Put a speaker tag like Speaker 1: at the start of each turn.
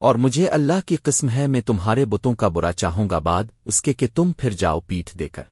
Speaker 1: اور مجھے اللہ کی قسم ہے میں تمہارے بتوں کا برا چاہوں گا بعد اس کے کہ تم پھر جاؤ پیٹھ دے کر۔